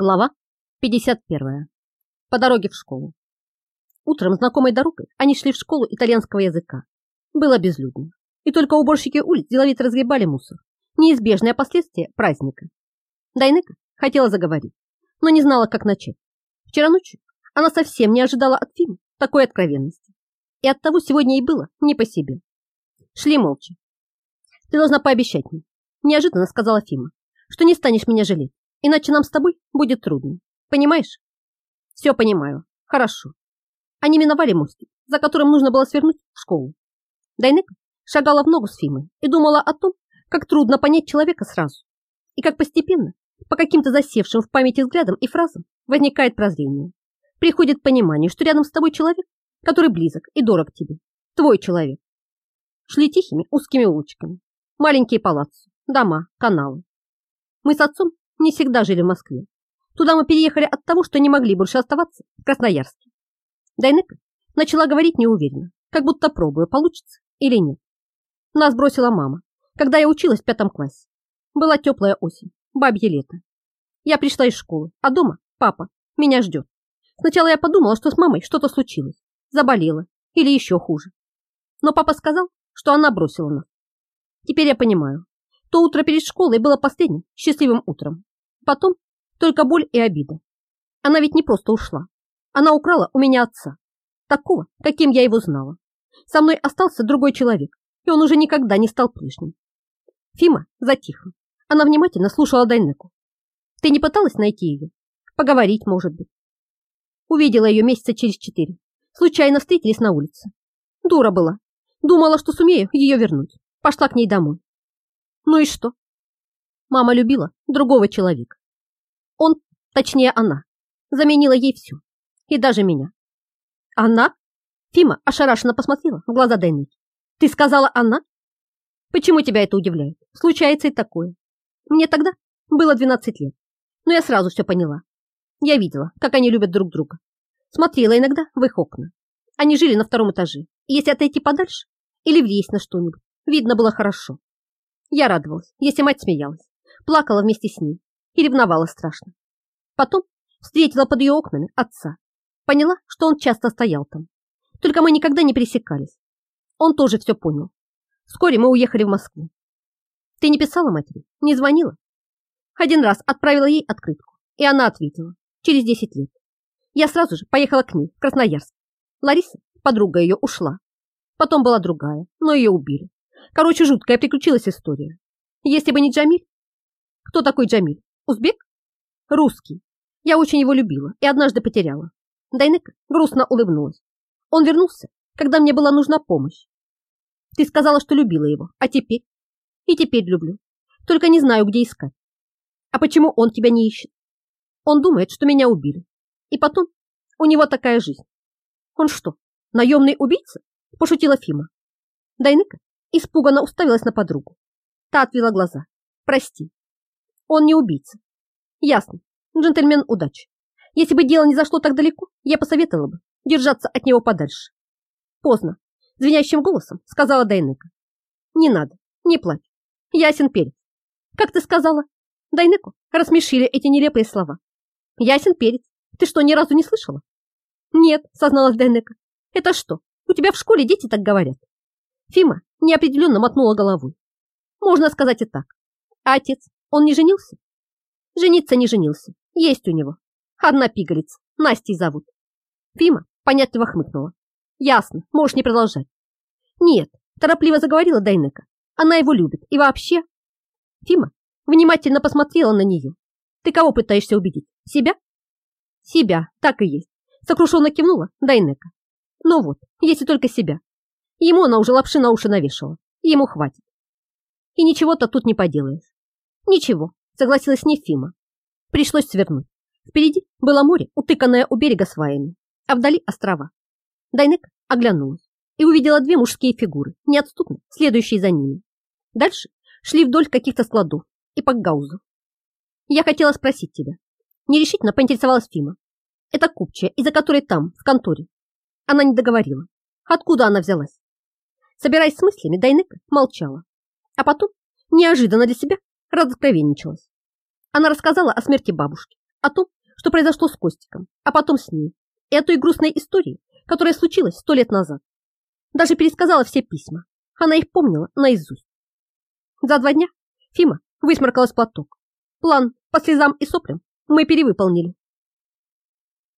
Глава 51. По дороге в школу. Утром знакомой дорогой они шли в школу итальянского языка. Было безлюдно, и только уборщики улиц деловито разгребали мусор. Неизбежное последствие праздника. Дайнека хотела заговорить, но не знала, как начать. Вчера ночью она совсем не ожидала от Фимы такой откровенности. И оттого сегодня ей было не по себе. Шли молча. «Ты должна пообещать мне», – неожиданно сказала Фима, – «что не станешь меня жалеть. Иначе нам с тобой будет трудно. Понимаешь? Все понимаю. Хорошо. Они миновали мостик, за которым нужно было свернуть в школу. Дайнека шагала в ногу с Фимой и думала о том, как трудно понять человека сразу. И как постепенно, по каким-то засевшим в памяти взглядам и фразам, возникает прозрение. Приходит понимание, что рядом с тобой человек, который близок и дорог тебе. Твой человек. Шли тихими узкими улочками. Маленькие палацы, дома, каналы. Мы с отцом не всегда жили в Москве. Туда мы переехали от того, что не могли больше оставаться в Красноярске. Дайнека начала говорить неуверенно, как будто пробуя, получится или нет. Нас бросила мама, когда я училась в пятом классе. Была теплая осень, бабье лето. Я пришла из школы, а дома папа меня ждет. Сначала я подумала, что с мамой что-то случилось, заболела или еще хуже. Но папа сказал, что она бросила нас. Теперь я понимаю, то утро перед школой было последним счастливым утром. Потом только боль и обида. Она ведь не просто ушла. Она украла у меня отца. Такого, каким я его знала. Со мной остался другой человек, и он уже никогда не стал прежним. Фима затихла. Она внимательно слушала Дайнеку. Ты не пыталась найти ее? Поговорить, может быть. Увидела ее месяца через четыре. Случайно встретились на улице. Дура была. Думала, что сумею ее вернуть. Пошла к ней домой. Ну и что? Мама любила другого человека. Он, точнее она, заменила ей все. И даже меня. Она? Фима ошарашенно посмотрела в глаза Дайнеки. Ты сказала она? Почему тебя это удивляет? Случается и такое. Мне тогда было 12 лет, но я сразу все поняла. Я видела, как они любят друг друга. Смотрела иногда в их окна. Они жили на втором этаже, и если отойти подальше или влезть на что-нибудь, видно было хорошо. Я радовалась, если мать смеялась, плакала вместе с ней и ревновала страшно. Потом встретила под ее окнами отца. Поняла, что он часто стоял там. Только мы никогда не пересекались. Он тоже все понял. Вскоре мы уехали в Москву. Ты не писала матери? Не звонила? Один раз отправила ей открытку, и она ответила. Через 10 лет. Я сразу же поехала к ней в Красноярск. Лариса, подруга ее, ушла. Потом была другая, но ее убили. Короче, жуткая приключилась история. Если бы не Джамиль... Кто такой Джамиль? Узбек? Русский. Я очень его любила и однажды потеряла. Дайнека грустно улыбнулась. Он вернулся, когда мне была нужна помощь. Ты сказала, что любила его, а теперь? И теперь люблю. Только не знаю, где искать. А почему он тебя не ищет? Он думает, что меня убили. И потом, у него такая жизнь. Он что, наемный убийца? Пошутила Фима. Дайнека испуганно уставилась на подругу. Та отвела глаза. Прости. Он не убийца. Ясно. Джентльмен удачи. Если бы дело не зашло так далеко, я посоветовала бы держаться от него подальше. Поздно. Звенящим голосом сказала Дайнека. Не надо, не плачь. Ясен перец. Как ты сказала? Дайнеку рассмешили эти нелепые слова. Ясен перец. Ты что, ни разу не слышала? Нет, созналась Дайнека. Это что, у тебя в школе дети так говорят? Фима неопределенно мотнула головой. Можно сказать и так. А отец, он не женился? Жениться не женился. Есть у него. Одна пигалица. Настей зовут. Фима понятливо хмыкнула. Ясно, можешь не продолжать. Нет, торопливо заговорила Дайнека. Она его любит. И вообще... Фима внимательно посмотрела на нее. Ты кого пытаешься убедить? Себя? Себя, так и есть. Сокрушенно кивнула Дайнека. Ну вот, если только себя. Ему она уже лапши на уши навешала. Ему хватит. И ничего-то тут не поделаешь. Ничего, согласилась Нефима. Пришлось свернуть. Впереди было море, утыканное у берега сваями, а вдали острова. Дайнек оглянулась и увидела две мужские фигуры, неотступно следующие за ними. Дальше шли вдоль каких-то складов и пакгаузов. Я хотела спросить тебя. Нерешительно поинтересовалась Фима. Это купчая, из-за которой там, в конторе. Она не договорила. Откуда она взялась? Собираясь с мыслями, Дайнека молчала. А потом, неожиданно для себя, разоткровенничалась. Она рассказала о смерти бабушки, о том, что произошло с Костиком, а потом с ней, и о той грустной истории, которая случилась сто лет назад. Даже пересказала все письма. Она их помнила наизусть. За два дня Фима высморкалась платок. План по слезам и соплям мы перевыполнили.